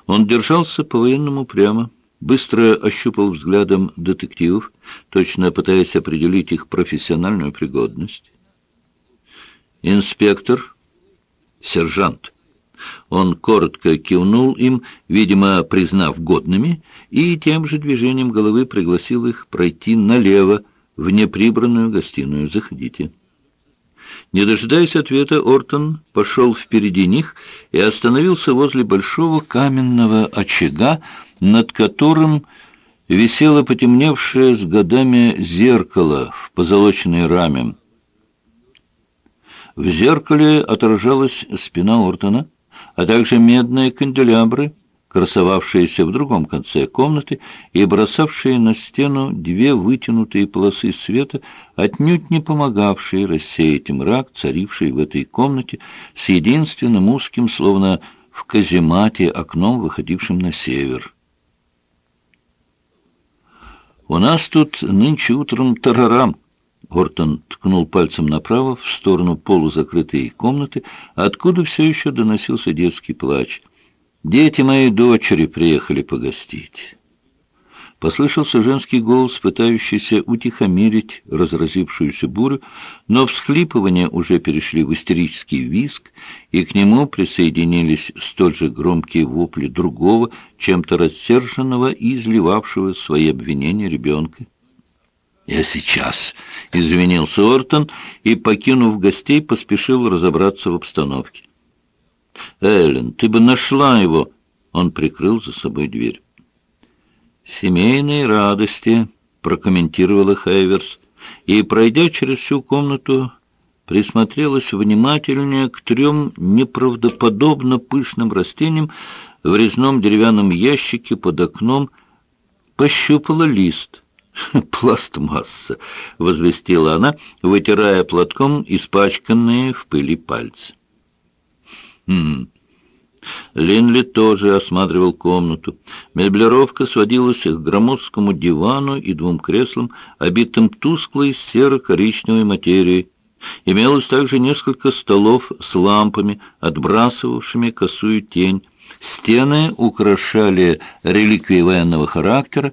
Он держался по-военному прямо, быстро ощупал взглядом детективов, точно пытаясь определить их профессиональную пригодность. «Инспектор», сержант. Он коротко кивнул им, видимо, признав годными, и тем же движением головы пригласил их пройти налево, в неприбранную гостиную. «Заходите». Не дожидаясь ответа, Ортон пошел впереди них и остановился возле большого каменного очага, над которым висело потемневшее с годами зеркало в позолоченной раме. В зеркале отражалась спина Ортона, а также медные канделябры, красовавшиеся в другом конце комнаты и бросавшие на стену две вытянутые полосы света, отнюдь не помогавшие рассеять мрак, царивший в этой комнате, с единственным узким, словно в каземате, окном, выходившим на север. «У нас тут нынче утром тарарам», Ортон ткнул пальцем направо, в сторону полузакрытой комнаты, откуда все еще доносился детский плач. «Дети моей дочери приехали погостить». Послышался женский голос, пытающийся утихомирить разразившуюся бурю, но всхлипывания уже перешли в истерический визг, и к нему присоединились столь же громкие вопли другого, чем-то рассерженного и изливавшего свои обвинения ребенка. «Я сейчас», — извинился Ортон и, покинув гостей, поспешил разобраться в обстановке. «Эллен, ты бы нашла его!» Он прикрыл за собой дверь. «Семейные радости», — прокомментировала Хайверс, и, пройдя через всю комнату, присмотрелась внимательнее к трем неправдоподобно пышным растениям в резном деревянном ящике под окном, пощупала лист (laughs) — «Пластмасса», — возвестила она, вытирая платком испачканные в пыли пальцы. «Хм...» Линли тоже осматривал комнату. Меблировка сводилась к громоздкому дивану и двум креслам, обитым тусклой серо-коричневой материей. Имелось также несколько столов с лампами, отбрасывавшими косую тень. Стены украшали реликвии военного характера,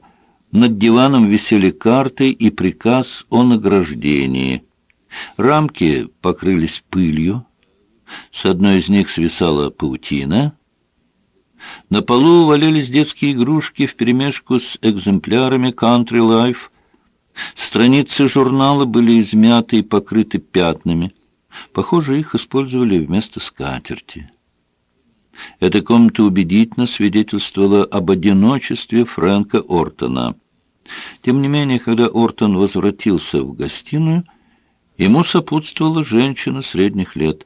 над диваном висели карты и приказ о награждении. Рамки покрылись пылью. С одной из них свисала паутина. На полу валялись детские игрушки вперемешку с экземплярами Country Life. Страницы журнала были измяты и покрыты пятнами. Похоже, их использовали вместо скатерти. Эта комната убедительно свидетельствовала об одиночестве Фрэнка Ортона. Тем не менее, когда Ортон возвратился в гостиную, ему сопутствовала женщина средних лет.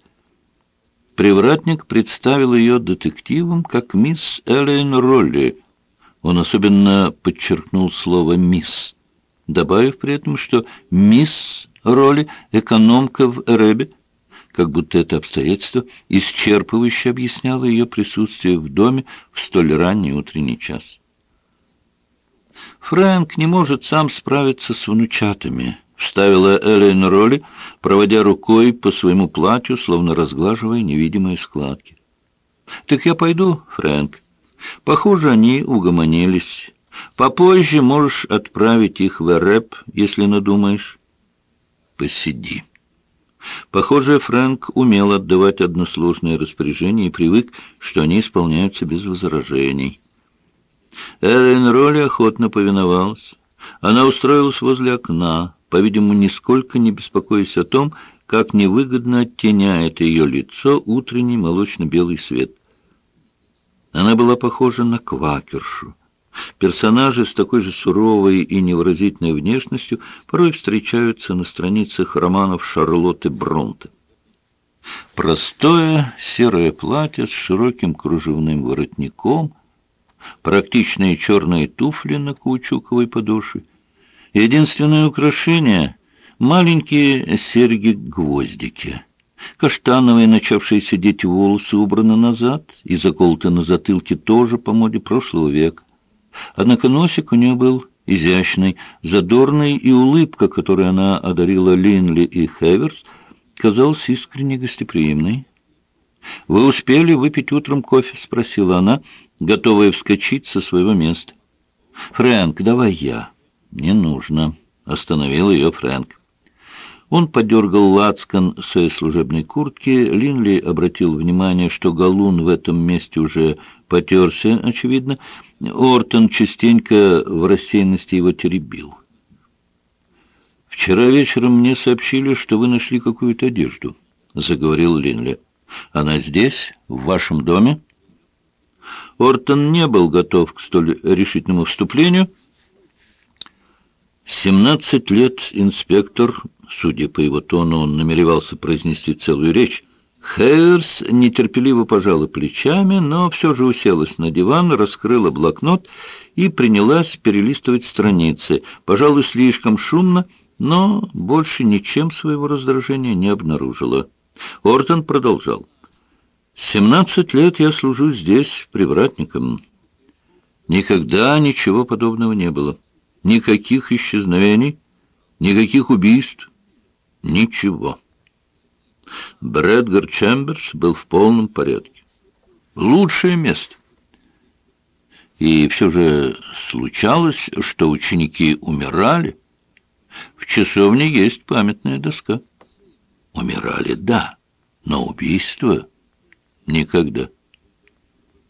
Привратник представил ее детективом как мисс Эллен Ролли. Он особенно подчеркнул слово «мисс», добавив при этом, что мисс Ролли — экономка в Эребе, как будто это обстоятельство исчерпывающе объясняло ее присутствие в доме в столь ранний утренний час. «Фрэнк не может сам справиться с внучатами», — вставила Эллен Ролли, проводя рукой по своему платью, словно разглаживая невидимые складки. «Так я пойду, Фрэнк. Похоже, они угомонились. Попозже можешь отправить их в Эреп, если надумаешь. Посиди». Похоже, Фрэнк умел отдавать односложные распоряжения и привык, что они исполняются без возражений. Эллен Ролли охотно повиновалась. Она устроилась возле окна, по-видимому, нисколько не беспокоясь о том, как невыгодно оттеняет ее лицо утренний молочно-белый свет. Она была похожа на квакершу. Персонажи с такой же суровой и невыразительной внешностью порой встречаются на страницах романов Шарлотты Бронте. Простое серое платье с широким кружевным воротником, практичные черные туфли на каучуковой подошве. Единственное украшение — маленькие серьги-гвоздики. Каштановые, начавшие сидеть волосы, убраны назад и заколоты на затылке тоже по моде прошлого века. Однако носик у нее был изящный, задорный, и улыбка, которой она одарила Линли и Хеверс, казалась искренне гостеприимной. «Вы успели выпить утром кофе?» — спросила она, готовая вскочить со своего места. «Фрэнк, давай я». «Не нужно», — остановил ее Фрэнк. Он подергал лацкан своей служебной куртки. Линли обратил внимание, что галун в этом месте уже потерся, очевидно. Ортон частенько в рассеянности его теребил. «Вчера вечером мне сообщили, что вы нашли какую-то одежду», — заговорил Линли. «Она здесь, в вашем доме?» Ортон не был готов к столь решительному вступлению. «Семнадцать лет инспектор Судя по его тону, он намеревался произнести целую речь. Хейерс нетерпеливо пожала плечами, но все же уселась на диван, раскрыла блокнот и принялась перелистывать страницы. Пожалуй, слишком шумно, но больше ничем своего раздражения не обнаружила. Ортон продолжал. «Семнадцать лет я служу здесь привратником. Никогда ничего подобного не было. Никаких исчезновений, никаких убийств». Ничего. Брэдгар Чемберс был в полном порядке. Лучшее место. И все же случалось, что ученики умирали. В часовне есть памятная доска. Умирали, да, но убийство никогда.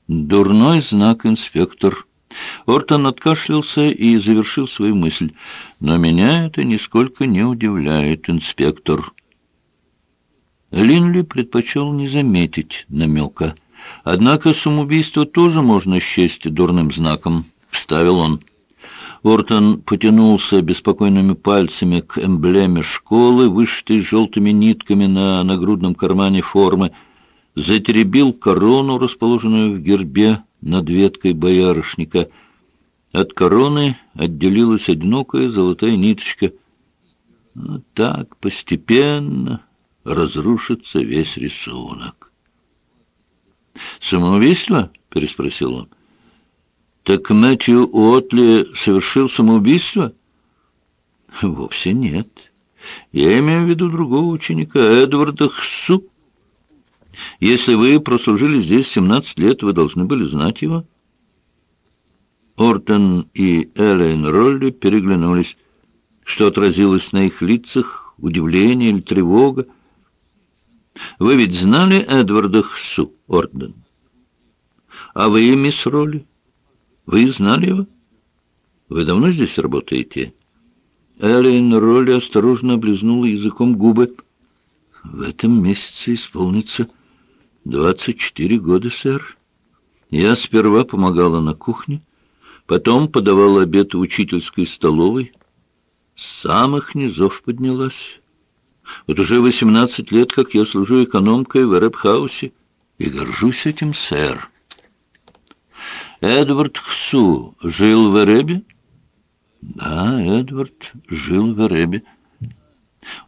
Дурной знак, инспектор. Ортон откашлялся и завершил свою мысль. «Но меня это нисколько не удивляет, инспектор». Линли предпочел не заметить намека. «Однако самоубийство тоже можно счесть дурным знаком», — вставил он. Ортон потянулся беспокойными пальцами к эмблеме школы, вышитой желтыми нитками на нагрудном кармане формы, затеребил корону, расположенную в гербе над веткой боярышника. От короны отделилась одинокая золотая ниточка. Вот так постепенно разрушится весь рисунок. «Самоубийство?» — переспросил он. «Так Мэтью Уотли совершил самоубийство?» «Вовсе нет. Я имею в виду другого ученика, Эдварда Хсу». Если вы прослужили здесь 17 лет, вы должны были знать его». Ортон и Эллен Ролли переглянулись. Что отразилось на их лицах? Удивление или тревога? «Вы ведь знали Эдварда Хсу, Ортон? А вы, мисс Ролли, вы знали его? Вы давно здесь работаете?» Эллен Ролли осторожно облизнула языком губы. «В этом месяце исполнится Двадцать четыре года, сэр. Я сперва помогала на кухне, потом подавала обед в учительской столовой. С самых низов поднялась. Вот уже восемнадцать лет, как я служу экономкой в Эрэбхаусе, и горжусь этим, сэр. Эдвард Хсу жил в Эребе? Да, Эдвард жил в Эребе.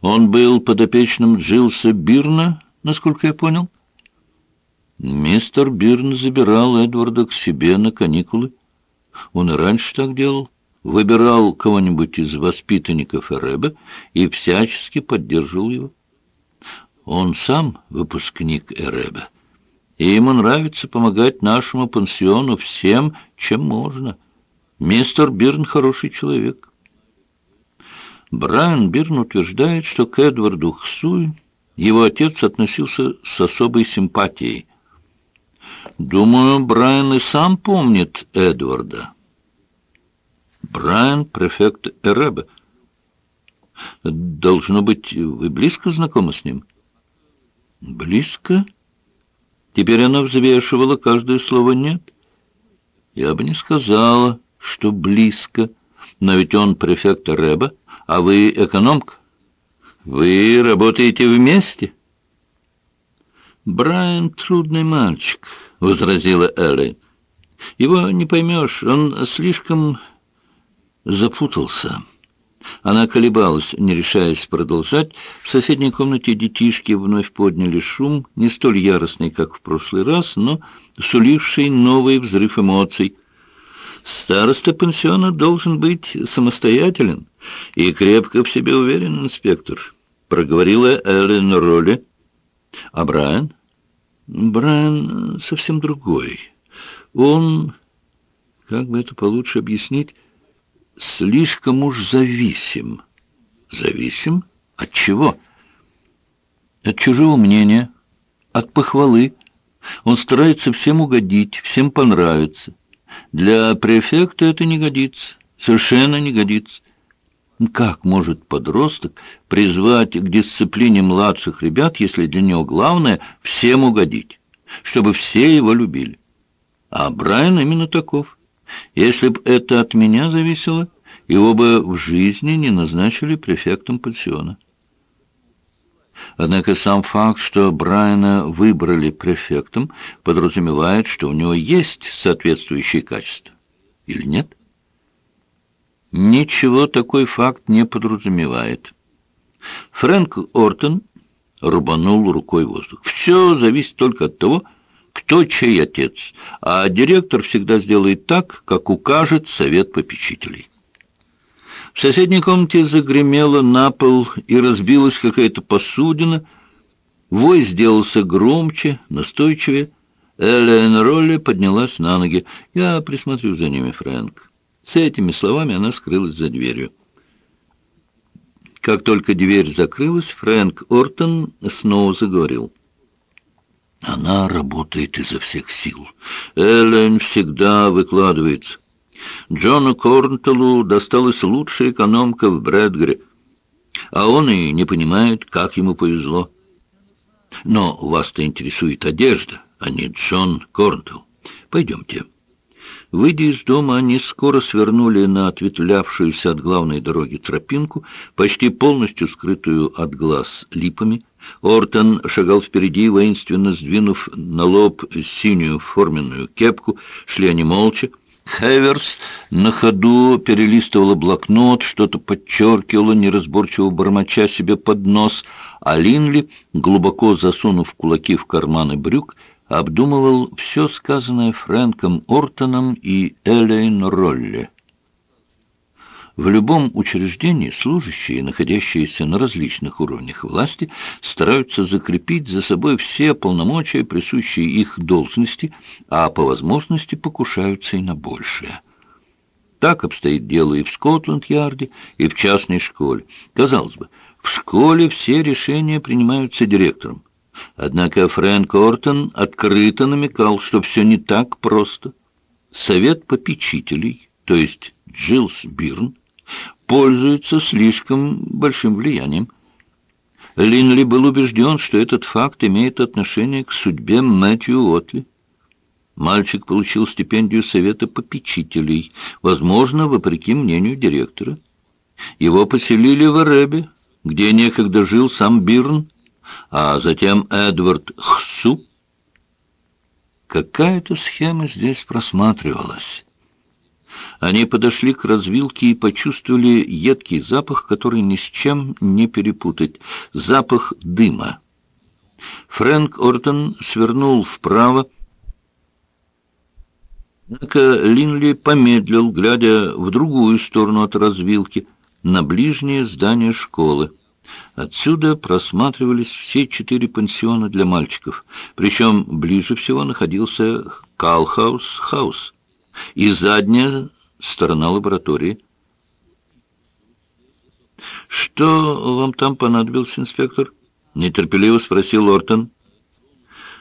Он был подопечным Джилса Бирна, насколько я понял? Мистер Бирн забирал Эдварда к себе на каникулы. Он и раньше так делал. Выбирал кого-нибудь из воспитанников Эреба и всячески поддерживал его. Он сам выпускник Эреба, и ему нравится помогать нашему пансиону всем, чем можно. Мистер Бирн хороший человек. Брайан Бирн утверждает, что к Эдварду Хсуй его отец относился с особой симпатией. Думаю, Брайан и сам помнит Эдварда. Брайан — префект Эреба. Должно быть, вы близко знакомы с ним? Близко? Теперь она взвешивала каждое слово «нет». Я бы не сказала, что близко, но ведь он префект Эреба, а вы экономка. Вы работаете вместе? Брайан трудный мальчик. — возразила Элли. «Его не поймешь, он слишком запутался». Она колебалась, не решаясь продолжать. В соседней комнате детишки вновь подняли шум, не столь яростный, как в прошлый раз, но суливший новый взрыв эмоций. «Староста пансиона должен быть самостоятелен и крепко в себе уверен, инспектор», — проговорила Эллен Ролли. «А Брайан?» Брайан совсем другой. Он, как бы это получше объяснить, слишком уж зависим. Зависим? От чего? От чужого мнения, от похвалы. Он старается всем угодить, всем понравиться. Для префекта это не годится, совершенно не годится. Как может подросток призвать к дисциплине младших ребят, если для него главное всем угодить, чтобы все его любили? А Брайан именно таков. Если бы это от меня зависело, его бы в жизни не назначили префектом пансиона. Однако сам факт, что Брайана выбрали префектом, подразумевает, что у него есть соответствующие качества. Или нет? Ничего такой факт не подразумевает. Фрэнк Ортон рубанул рукой воздух. Все зависит только от того, кто чей отец, а директор всегда сделает так, как укажет совет попечителей. В соседней комнате загремело на пол и разбилась какая-то посудина. Вой сделался громче, настойчивее. Эллен Ролли поднялась на ноги. «Я присмотрю за ними, Фрэнк». С этими словами она скрылась за дверью. Как только дверь закрылась, Фрэнк Ортон снова заговорил. Она работает изо всех сил. Эллен всегда выкладывается. Джону Корнтеллу досталась лучшая экономка в Брэдгере, а он и не понимает, как ему повезло. Но вас-то интересует одежда, а не Джон Корнтелл. Пойдемте. Выйдя из дома, они скоро свернули на ответвлявшуюся от главной дороги тропинку, почти полностью скрытую от глаз липами. Ортон шагал впереди, воинственно сдвинув на лоб синюю форменную кепку. Шли они молча. Хеверс на ходу перелистывала блокнот, что-то подчеркивала, неразборчиво бормоча себе под нос, а Линли, глубоко засунув кулаки в карманы брюк, обдумывал все сказанное Фрэнком Ортоном и Элейн Ролли. В любом учреждении служащие, находящиеся на различных уровнях власти, стараются закрепить за собой все полномочия, присущие их должности, а по возможности покушаются и на большее. Так обстоит дело и в Скотланд-Ярде, и в частной школе. Казалось бы, в школе все решения принимаются директором. Однако Фрэнк Ортон открыто намекал, что все не так просто. Совет попечителей, то есть Джилс Бирн, пользуется слишком большим влиянием. Линли был убежден, что этот факт имеет отношение к судьбе Мэтью Отли. Мальчик получил стипендию Совета попечителей, возможно, вопреки мнению директора. Его поселили в Эребе, где некогда жил сам Бирн, а затем Эдвард Хсу. Какая-то схема здесь просматривалась. Они подошли к развилке и почувствовали едкий запах, который ни с чем не перепутать. Запах дыма. Фрэнк Ортон свернул вправо. Однако Линли помедлил, глядя в другую сторону от развилки, на ближнее здание школы. Отсюда просматривались все четыре пансиона для мальчиков, причем ближе всего находился Калхас-хаус и задняя сторона лаборатории. «Что вам там понадобился, инспектор?» — нетерпеливо спросил Ортон.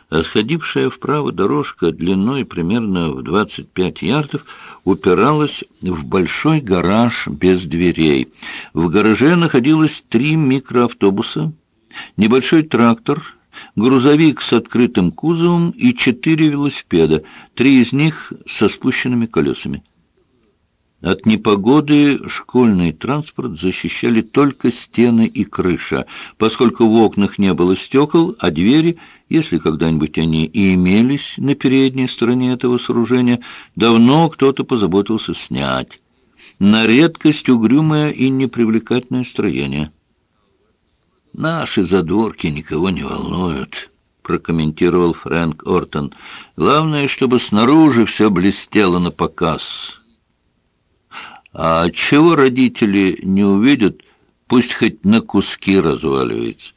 Отходившая вправо дорожка длиной примерно в 25 ярдов упиралась в большой гараж без дверей. В гараже находилось три микроавтобуса, небольшой трактор, грузовик с открытым кузовом и четыре велосипеда, три из них со спущенными колесами. От непогоды школьный транспорт защищали только стены и крыша, поскольку в окнах не было стекол, а двери, если когда-нибудь они и имелись на передней стороне этого сооружения, давно кто-то позаботился снять. На редкость угрюмое и непривлекательное строение. «Наши задворки никого не волнуют», — прокомментировал Фрэнк Ортон. «Главное, чтобы снаружи все блестело на показ». А чего родители не увидят, пусть хоть на куски разваливается.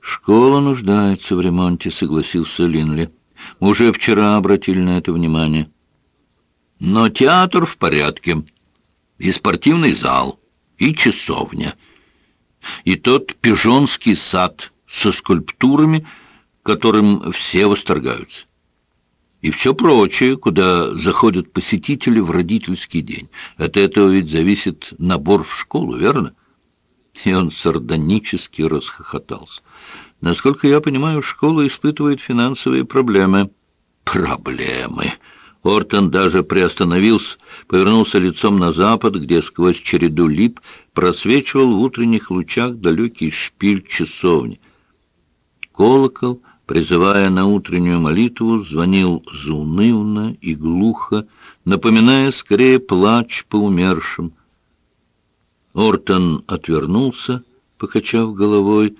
Школа нуждается в ремонте, согласился Линли. Мы уже вчера обратили на это внимание. Но театр в порядке. И спортивный зал, и часовня. И тот пижонский сад со скульптурами, которым все восторгаются и все прочее, куда заходят посетители в родительский день. От этого ведь зависит набор в школу, верно? И он сардонически расхохотался. Насколько я понимаю, школа испытывает финансовые проблемы. Проблемы. Ортон даже приостановился, повернулся лицом на запад, где сквозь череду лип просвечивал в утренних лучах далекий шпиль часовни. Колокол призывая на утреннюю молитву, звонил заунывно и глухо, напоминая скорее плач по умершим. Ортон отвернулся, покачав головой.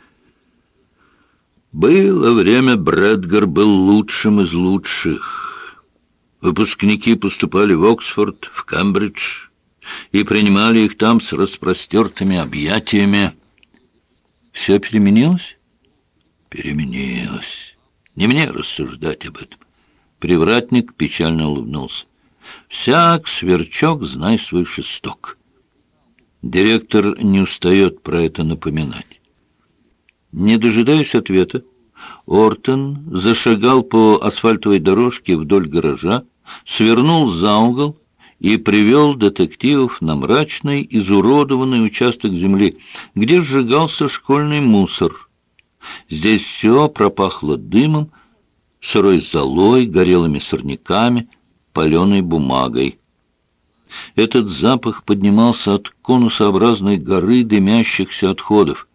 Было время, Брэдгар был лучшим из лучших. Выпускники поступали в Оксфорд, в Кембридж, и принимали их там с распростертыми объятиями. Все переменилось? Переменилось. Не мне рассуждать об этом. Привратник печально улыбнулся. Всяк сверчок, знай свой шесток. Директор не устает про это напоминать. Не дожидаясь ответа, Ортон зашагал по асфальтовой дорожке вдоль гаража, свернул за угол и привел детективов на мрачный, изуродованный участок земли, где сжигался школьный мусор — Здесь все пропахло дымом, сырой золой, горелыми сорняками, паленой бумагой. Этот запах поднимался от конусообразной горы дымящихся отходов.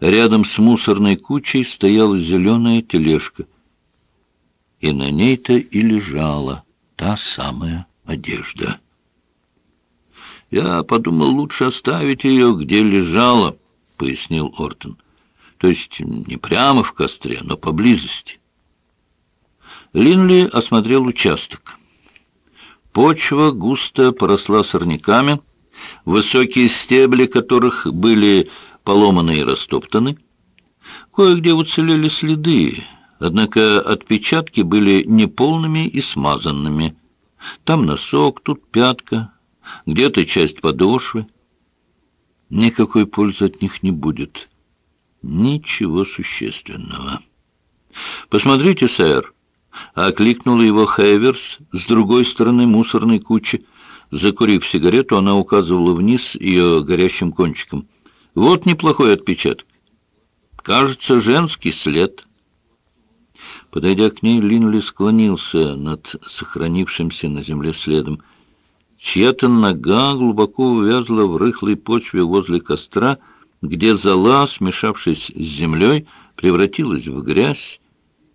Рядом с мусорной кучей стояла зеленая тележка, и на ней-то и лежала та самая одежда. «Я подумал, лучше оставить ее, где лежала», — пояснил Ортон то есть не прямо в костре, но поблизости. Линли осмотрел участок. Почва густо поросла сорняками, высокие стебли которых были поломаны и растоптаны. Кое-где уцелели следы, однако отпечатки были неполными и смазанными. Там носок, тут пятка, где-то часть подошвы. Никакой пользы от них не будет. Ничего существенного. «Посмотрите, сэр!» — окликнул его Хейверс с другой стороны мусорной кучи. Закурив сигарету, она указывала вниз ее горящим кончиком. Вот неплохой отпечаток. Кажется, женский след. Подойдя к ней, Линли склонился над сохранившимся на земле следом. Чья-то нога глубоко увязла в рыхлой почве возле костра, где зола, смешавшись с землей, превратилась в грязь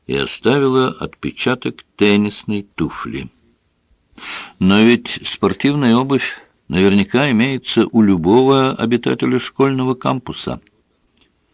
и оставила отпечаток теннисной туфли. Но ведь спортивная обувь наверняка имеется у любого обитателя школьного кампуса —